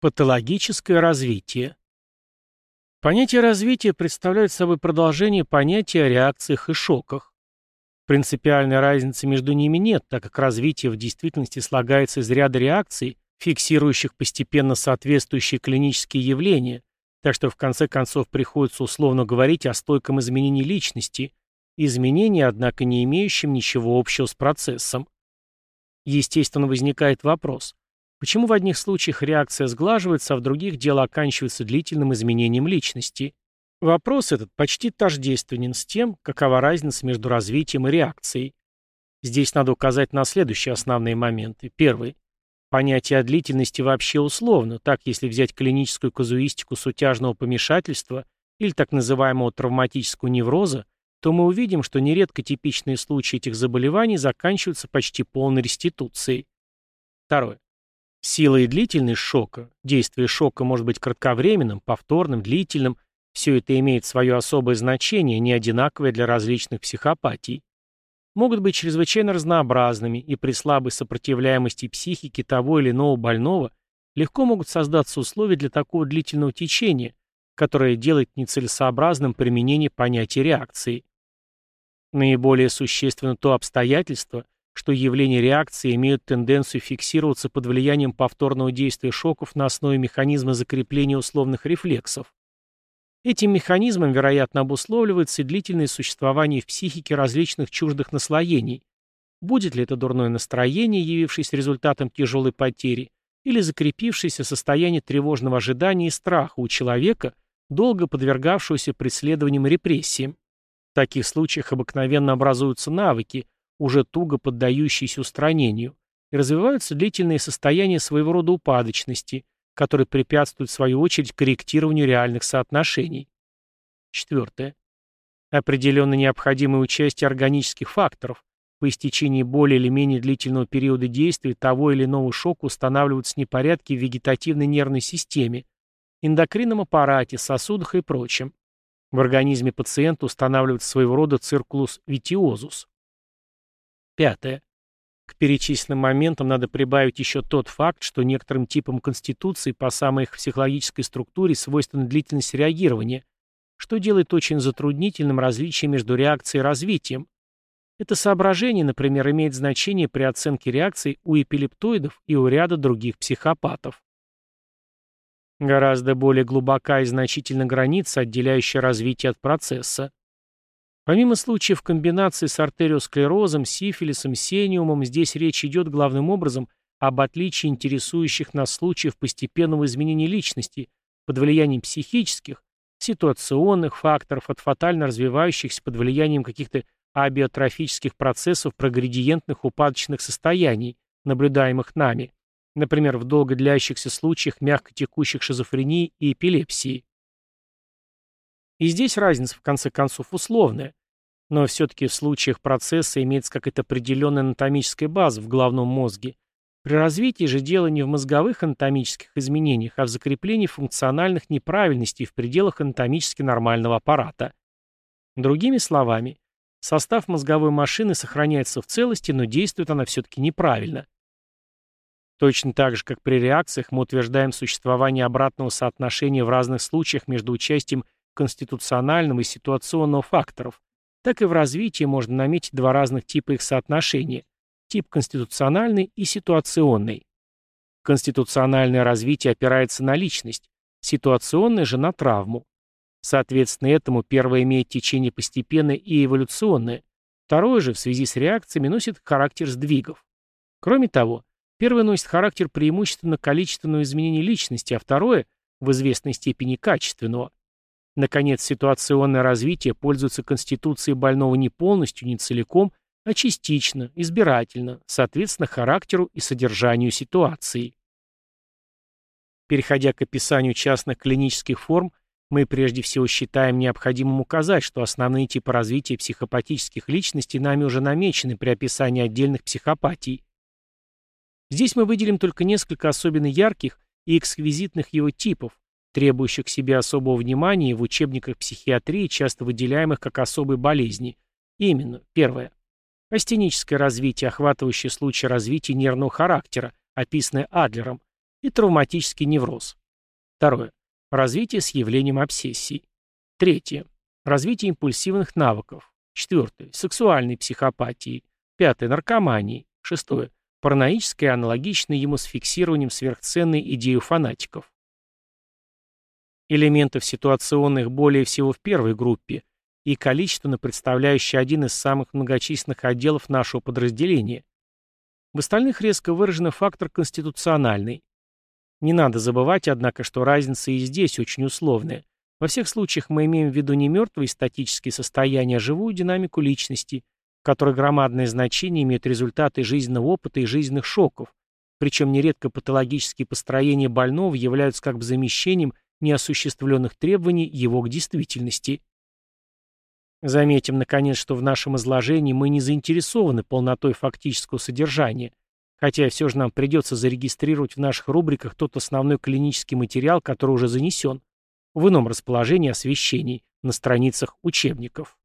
Патологическое развитие. Понятие развития представляет собой продолжение понятия о реакциях и шоках. Принципиальной разницы между ними нет, так как развитие в действительности слагается из ряда реакций, фиксирующих постепенно соответствующие клинические явления, так что в конце концов приходится условно говорить о стойком изменении личности, изменении, однако не имеющем ничего общего с процессом. Естественно, возникает вопрос, Почему в одних случаях реакция сглаживается, а в других дело оканчивается длительным изменением личности? Вопрос этот почти тождественен с тем, какова разница между развитием и реакцией. Здесь надо указать на следующие основные моменты. Первый. Понятие о длительности вообще условно, так если взять клиническую казуистику сутяжного помешательства или так называемого травматического невроза, то мы увидим, что нередко типичные случаи этих заболеваний заканчиваются почти полной реституцией. Второе. Сила и длительность шока, действие шока может быть кратковременным, повторным, длительным, все это имеет свое особое значение, не одинаковое для различных психопатий. Могут быть чрезвычайно разнообразными, и при слабой сопротивляемости психики того или иного больного легко могут создаться условия для такого длительного течения, которое делает нецелесообразным применение понятия реакции. Наиболее существенно то обстоятельство, что явления реакции имеют тенденцию фиксироваться под влиянием повторного действия шоков на основе механизма закрепления условных рефлексов. Этим механизмом, вероятно, обусловливается и длительное существование в психике различных чуждых наслоений. Будет ли это дурное настроение, явившееся результатом тяжелой потери, или закрепившееся состояние тревожного ожидания и страха у человека, долго подвергавшегося преследованиям и репрессиям. В таких случаях обыкновенно образуются навыки, уже туго поддающиеся устранению, и развиваются длительные состояния своего рода упадочности, которые препятствуют в свою очередь корректированию реальных соотношений. Четвертое. Определенно необходимое участие органических факторов. По истечении более или менее длительного периода действия того или иного шока устанавливаются непорядки в вегетативной нервной системе, эндокринном аппарате, сосудах и прочем. В организме пациента устанавливается своего рода циркулус витиозус. Пятое. К перечисленным моментам надо прибавить еще тот факт, что некоторым типам конституции по самой их психологической структуре свойственна длительность реагирования, что делает очень затруднительным различие между реакцией и развитием. Это соображение, например, имеет значение при оценке реакций у эпилептоидов и у ряда других психопатов. Гораздо более глубока и значительна граница, отделяющая развитие от процесса. Помимо случаев комбинации с артериосклерозом, сифилисом, сениумом, здесь речь идет главным образом об отличии интересующих нас случаев постепенного изменения личности под влиянием психических, ситуационных факторов от фатально развивающихся под влиянием каких-то абиотрофических процессов проградиентных упадочных состояний, наблюдаемых нами, например, в долго длящихся случаях мягко текущих шизофрении и эпилепсии. И здесь разница, в конце концов, условная. Но все-таки в случаях процесса имеется какая-то определенная анатомическая база в головном мозге. При развитии же дело не в мозговых анатомических изменениях, а в закреплении функциональных неправильностей в пределах анатомически нормального аппарата. Другими словами, состав мозговой машины сохраняется в целости, но действует она все-таки неправильно. Точно так же, как при реакциях мы утверждаем существование обратного соотношения в разных случаях между участием конституционального и ситуационного факторов, так и в развитии можно наметить два разных типа их соотношения – тип конституциональный и ситуационный. Конституциональное развитие опирается на личность, ситуационное же на травму. Соответственно этому первое имеет течение постепенное и эволюционное, второе же в связи с реакциями носит характер сдвигов. Кроме того, первое носит характер преимущественно количественного изменения личности, а второе – в известной степени качественного. Наконец, ситуационное развитие пользуется конституцией больного не полностью, не целиком, а частично, избирательно, соответственно характеру и содержанию ситуации. Переходя к описанию частных клинических форм, мы прежде всего считаем необходимым указать, что основные типы развития психопатических личностей нами уже намечены при описании отдельных психопатий. Здесь мы выделим только несколько особенно ярких и эксквизитных его типов, требующих к себе особого внимания в учебниках психиатрии, часто выделяемых как особые болезни. Именно, первое. Астеническое развитие, охватывающее случаи развития нервного характера, описанное Адлером, и травматический невроз. Второе. Развитие с явлением обсессий. Третье. Развитие импульсивных навыков. Четвертое. Сексуальной психопатии. Пятое. Наркомании. Шестое. Параноическое, аналогичное ему с фиксированием сверхценной идеи фанатиков. Элементов ситуационных более всего в первой группе и количественно представляющий один из самых многочисленных отделов нашего подразделения. В остальных резко выражен фактор конституциональный. Не надо забывать, однако, что разница и здесь очень условная. Во всех случаях мы имеем в виду не мертвые статические состояния, а живую динамику личности, в которой громадное значение имеют результаты жизненного опыта и жизненных шоков, причем нередко патологические построения больного являются как бы замещением неосуществленных требований его к действительности. Заметим, наконец, что в нашем изложении мы не заинтересованы полнотой фактического содержания, хотя все же нам придется зарегистрировать в наших рубриках тот основной клинический материал, который уже занесен в ином расположении освещений на страницах учебников.